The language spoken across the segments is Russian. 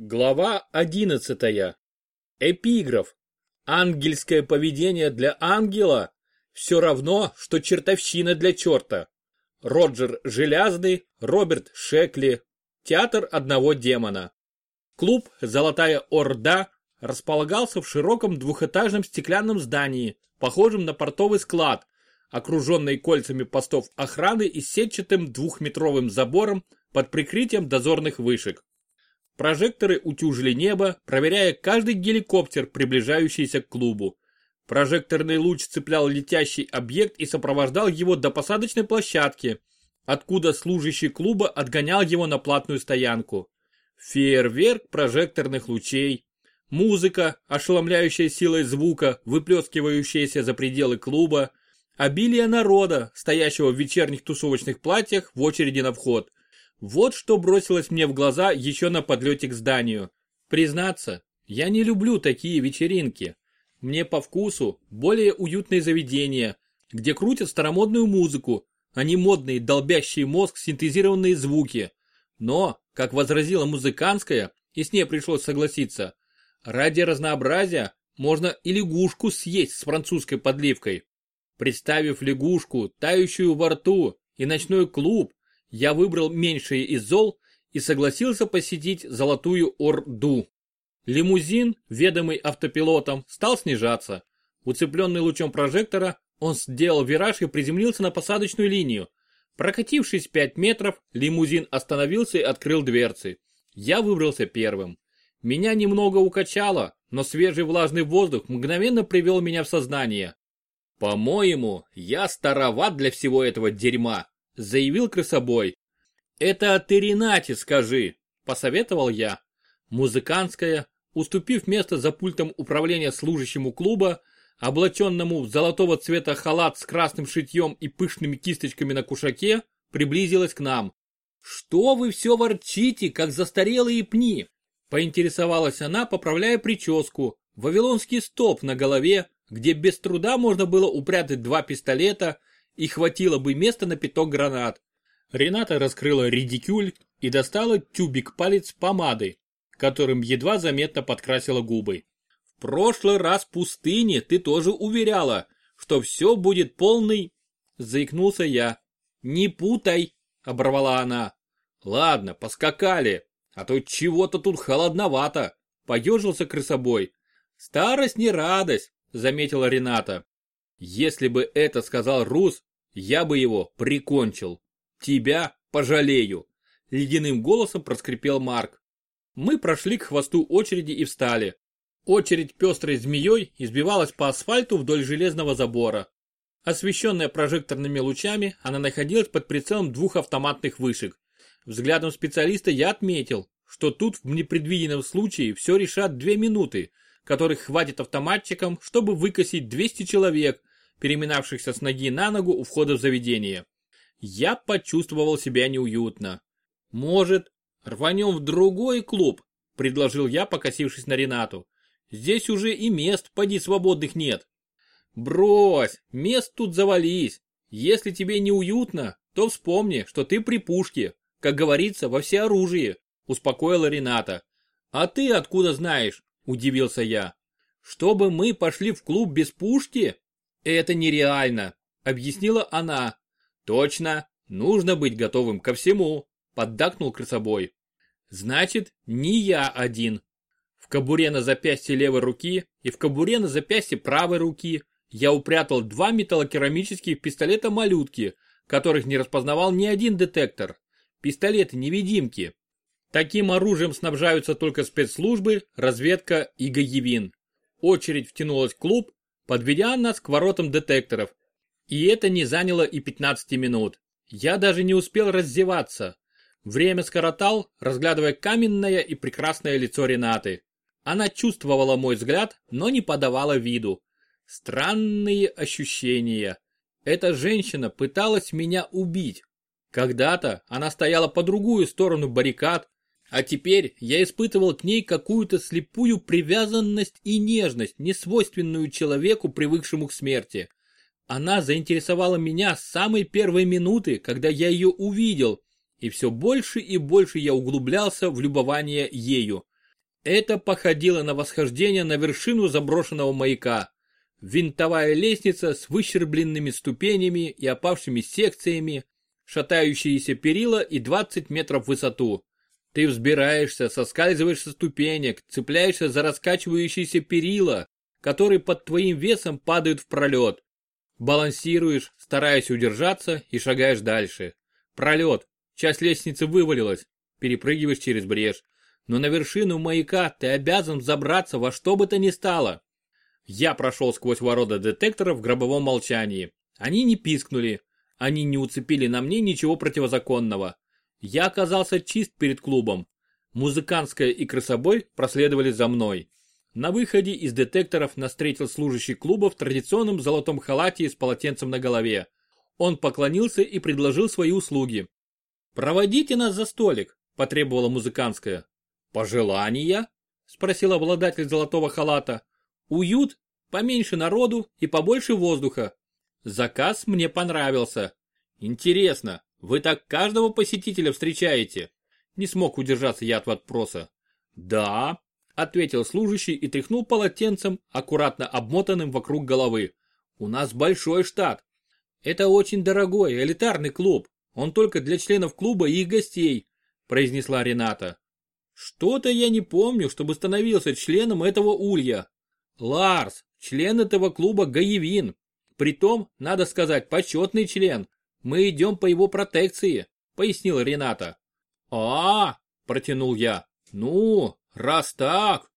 Глава 11. Эпиграф. Ангельское поведение для ангела все равно, что чертовщина для черта. Роджер Желязный, Роберт Шекли. Театр одного демона. Клуб «Золотая Орда» располагался в широком двухэтажном стеклянном здании, похожем на портовый склад, окруженный кольцами постов охраны и сетчатым двухметровым забором под прикрытием дозорных вышек. Прожекторы утюжили небо, проверяя каждый геликоптер, приближающийся к клубу. Прожекторный луч цеплял летящий объект и сопровождал его до посадочной площадки, откуда служащий клуба отгонял его на платную стоянку. Фейерверк прожекторных лучей, музыка, ошеломляющая силой звука, выплескивающаяся за пределы клуба, обилие народа, стоящего в вечерних тусовочных платьях в очереди на вход – вот что бросилось мне в глаза еще на подлете к зданию. Признаться, я не люблю такие вечеринки. Мне по вкусу более уютные заведения, где крутят старомодную музыку, а не модные долбящие мозг синтезированные звуки. Но, как возразила музыканская, и с ней пришлось согласиться, ради разнообразия можно и лягушку съесть с французской подливкой. Представив лягушку, тающую во рту, и ночной клуб, я выбрал меньшее из зол и согласился посетить Золотую Орду. Лимузин, ведомый автопилотом, стал снижаться. Уцепленный лучом прожектора, он сделал вираж и приземлился на посадочную линию. Прокатившись 5 метров, лимузин остановился и открыл дверцы. Я выбрался первым. Меня немного укачало, но свежий влажный воздух мгновенно привел меня в сознание. По-моему, я староват для всего этого дерьма заявил крысобой. «Это ты Ренате скажи», – посоветовал я. Музыкантская, уступив место за пультом управления служащему клуба, облаченному в золотого цвета халат с красным шитьем и пышными кисточками на кушаке, приблизилась к нам. «Что вы все ворчите, как застарелые пни?» Поинтересовалась она, поправляя прическу, вавилонский стоп на голове, где без труда можно было упрятать два пистолета, и хватило бы места на пяток гранат. Рената раскрыла редикюль и достала тюбик палец помады, которым едва заметно подкрасила губы. В прошлый раз в пустыне ты тоже уверяла, что все будет полный... Заикнулся я. Не путай, оборвала она. Ладно, поскакали, а то чего-то тут холодновато. Поежился крысобой. Старость не радость, заметила Рената. Если бы это сказал Рус, я бы его прикончил. Тебя пожалею. Ледяным голосом проскрипел Марк. Мы прошли к хвосту очереди и встали. Очередь пестрой змеей избивалась по асфальту вдоль железного забора. Освещенная прожекторными лучами, она находилась под прицелом двух автоматных вышек. Взглядом специалиста я отметил, что тут в непредвиденном случае все решат две минуты, которых хватит автоматчикам, чтобы выкосить 200 человек, переминавшихся с ноги на ногу у входа в заведение. Я почувствовал себя неуютно. Может, рванем в другой клуб, предложил я, покосившись на Ренату. Здесь уже и мест поди свободных нет. Брось, мест тут завались. Если тебе неуютно, то вспомни, что ты при пушке, как говорится, во всеоружии, успокоила Рената. А ты откуда знаешь? Удивился я. Чтобы мы пошли в клуб без пушки? «Это нереально», — объяснила она. «Точно, нужно быть готовым ко всему», — поддакнул крысобой. «Значит, не я один». В кобуре на запястье левой руки и в кобуре на запястье правой руки я упрятал два металлокерамических пистолета-малютки, которых не распознавал ни один детектор. Пистолеты-невидимки. Таким оружием снабжаются только спецслужбы, разведка и гаевин. Очередь втянулась в клуб, подведя нас к воротам детекторов. И это не заняло и 15 минут. Я даже не успел раздеваться. Время скоротал, разглядывая каменное и прекрасное лицо Ренаты. Она чувствовала мой взгляд, но не подавала виду. Странные ощущения. Эта женщина пыталась меня убить. Когда-то она стояла по другую сторону баррикад, а теперь я испытывал к ней какую-то слепую привязанность и нежность, несвойственную человеку, привыкшему к смерти. Она заинтересовала меня с самой первой минуты, когда я ее увидел, и все больше и больше я углублялся в любование ею. Это походило на восхождение на вершину заброшенного маяка. Винтовая лестница с выщербленными ступенями и опавшими секциями, шатающиеся перила и 20 метров в высоту. Ты взбираешься, соскальзываешь со ступенек, цепляешься за раскачивающиеся перила, которые под твоим весом падают в пролет. Балансируешь, стараясь удержаться и шагаешь дальше. Пролет. Часть лестницы вывалилась. Перепрыгиваешь через брешь. Но на вершину маяка ты обязан забраться во что бы то ни стало. Я прошел сквозь ворота детектора в гробовом молчании. Они не пискнули. Они не уцепили на мне ничего противозаконного. Я оказался чист перед клубом. Музыкантская и крысобой проследовали за мной. На выходе из детекторов нас встретил служащий клуба в традиционном золотом халате с полотенцем на голове. Он поклонился и предложил свои услуги. «Проводите нас за столик», – потребовала музыкантская. «Пожелания?» – спросил обладатель золотого халата. «Уют, поменьше народу и побольше воздуха. Заказ мне понравился. Интересно, вы так каждого посетителя встречаете?» Не смог удержаться я от вопроса. «Да», – ответил служащий и тряхнул полотенцем, аккуратно обмотанным вокруг головы. «У нас большой штат. Это очень дорогой, элитарный клуб. Он только для членов клуба и их гостей», – произнесла Рената. «Что-то я не помню, чтобы становился членом этого улья. Ларс, член этого клуба Гаевин. Притом, надо сказать, почетный член. Мы идем по его протекции, пояснил Рената. А, протянул я. Ну, раз так.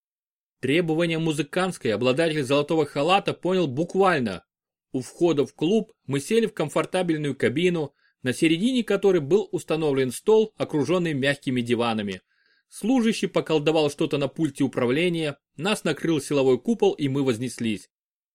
Требования музыкантской обладатель золотого халата понял буквально. У входа в клуб мы сели в комфортабельную кабину, на середине которой был установлен стол, окруженный мягкими диванами. Служащий поколдовал что-то на пульте управления, нас накрыл силовой купол и мы вознеслись.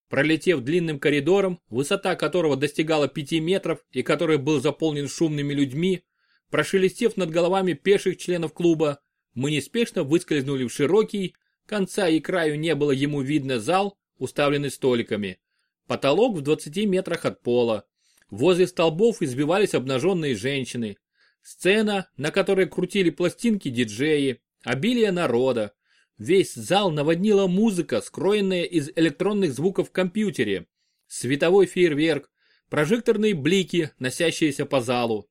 Пролетев длинным коридором, высота которого достигала 5 метров и который был заполнен шумными людьми, прошелестев над головами пеших членов клуба, мы неспешно выскользнули в широкий, конца и краю не было ему видно зал, уставленный столиками. Потолок в 20 метрах от пола. Возле столбов избивались обнаженные женщины. Сцена, на которой крутили пластинки диджеи, обилие народа, Весь зал наводнила музыка, скроенная из электронных звуков в компьютере. Световой фейерверк, прожекторные блики, носящиеся по залу.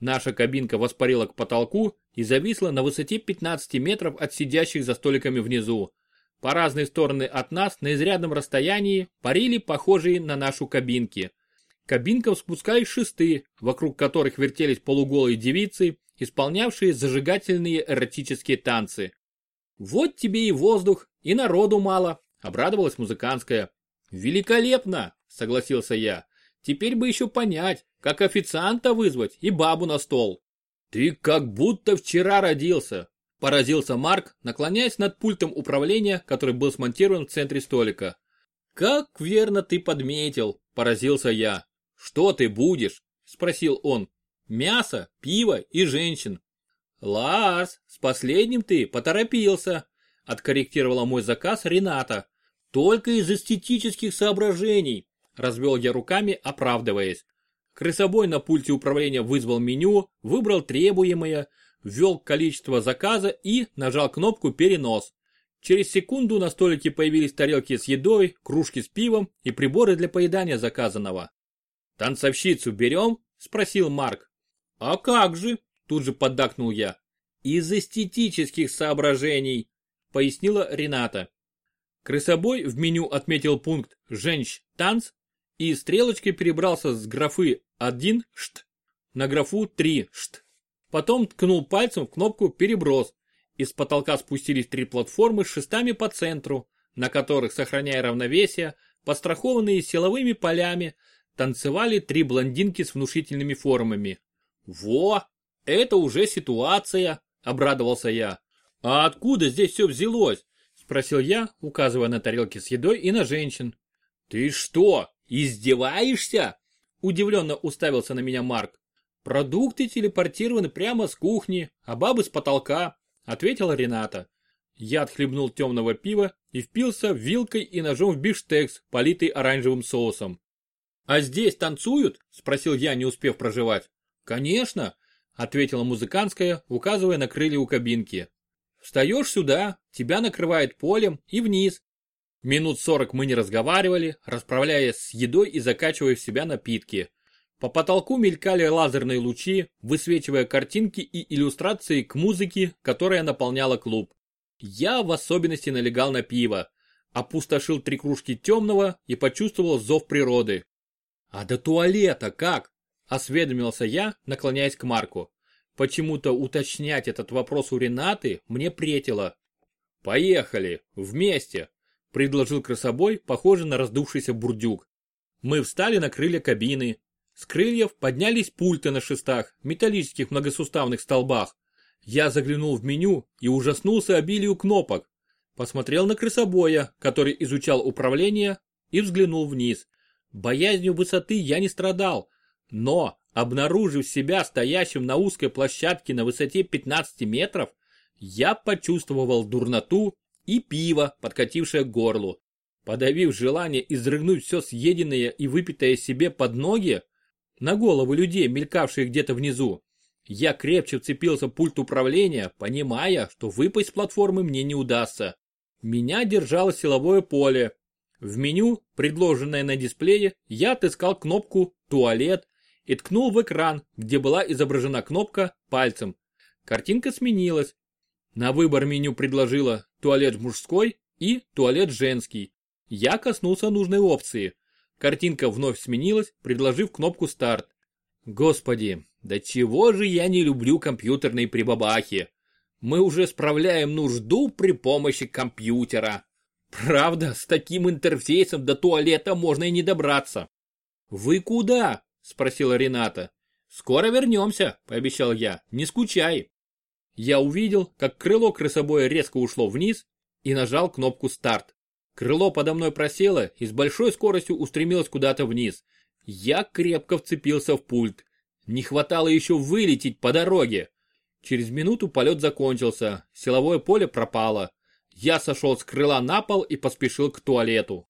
Наша кабинка воспарила к потолку и зависла на высоте 15 метров от сидящих за столиками внизу. По разные стороны от нас на изрядном расстоянии парили похожие на нашу кабинки. Кабинкам спускались шесты, вокруг которых вертелись полуголые девицы, исполнявшие зажигательные эротические танцы. Вот тебе и воздух, и народу мало, обрадовалась музыкантская. Великолепно, согласился я. Теперь бы еще понять, как официанта вызвать и бабу на стол. Ты как будто вчера родился, поразился Марк, наклоняясь над пультом управления, который был смонтирован в центре столика. Как верно ты подметил, поразился я. Что ты будешь? спросил он. Мясо, пиво и женщин. «Ларс, с последним ты поторопился», – откорректировала мой заказ Рената. «Только из эстетических соображений», – развел я руками, оправдываясь. Крысобой на пульте управления вызвал меню, выбрал требуемое, ввел количество заказа и нажал кнопку «Перенос». Через секунду на столике появились тарелки с едой, кружки с пивом и приборы для поедания заказанного. «Танцовщицу берем?» – спросил Марк. «А как же?» Тут же поддакнул я. Из эстетических соображений, пояснила Рената. Крысобой в меню отметил пункт «Женщ танц» и стрелочкой перебрался с графы 1 шт на графу 3 шт. Потом ткнул пальцем в кнопку «Переброс». Из потолка спустились три платформы с шестами по центру, на которых, сохраняя равновесие, пострахованные силовыми полями, танцевали три блондинки с внушительными формами. «Во!» Это уже ситуация, обрадовался я. А откуда здесь все взялось? Спросил я, указывая на тарелки с едой и на женщин. Ты что, издеваешься? Удивленно уставился на меня Марк. Продукты телепортированы прямо с кухни, а бабы с потолка, ответила Рената. Я отхлебнул темного пива и впился вилкой и ножом в бифштекс, политый оранжевым соусом. «А здесь танцуют?» – спросил я, не успев проживать. «Конечно, ответила музыкантская, указывая на крылья у кабинки. Встаешь сюда, тебя накрывает полем и вниз. Минут сорок мы не разговаривали, расправляясь с едой и закачивая в себя напитки. По потолку мелькали лазерные лучи, высвечивая картинки и иллюстрации к музыке, которая наполняла клуб. Я в особенности налегал на пиво, опустошил три кружки темного и почувствовал зов природы. «А до туалета как?» – осведомился я, наклоняясь к Марку. Почему-то уточнять этот вопрос у Ренаты мне претило. «Поехали, вместе!» – предложил красобой, похожий на раздувшийся бурдюк. Мы встали на крылья кабины, с крыльев поднялись пульты на шестах, металлических многосуставных столбах. Я заглянул в меню и ужаснулся обилию кнопок. Посмотрел на крысобоя, который изучал управление, и взглянул вниз. Боязнью высоты я не страдал, но, обнаружив себя стоящим на узкой площадке на высоте 15 метров, я почувствовал дурноту и пиво, подкатившее к горлу. Подавив желание изрыгнуть все съеденное и выпитое себе под ноги, на головы людей, мелькавшие где-то внизу. Я крепче вцепился в пульт управления, понимая, что выпасть с платформы мне не удастся. Меня держало силовое поле. В меню, предложенное на дисплее, я отыскал кнопку «Туалет» и ткнул в экран, где была изображена кнопка пальцем. Картинка сменилась. На выбор меню предложила «Туалет мужской» и «Туалет женский». Я коснулся нужной опции. Картинка вновь сменилась, предложив кнопку старт. Господи, да чего же я не люблю компьютерные прибабахи. Мы уже справляем нужду при помощи компьютера. Правда, с таким интерфейсом до туалета можно и не добраться. Вы куда? Спросила Рената. Скоро вернемся, пообещал я, не скучай. Я увидел, как крыло крысобоя резко ушло вниз и нажал кнопку старт. Крыло подо мной просело и с большой скоростью устремилось куда-то вниз. Я крепко вцепился в пульт. Не хватало еще вылететь по дороге. Через минуту полет закончился, силовое поле пропало. Я сошел с крыла на пол и поспешил к туалету.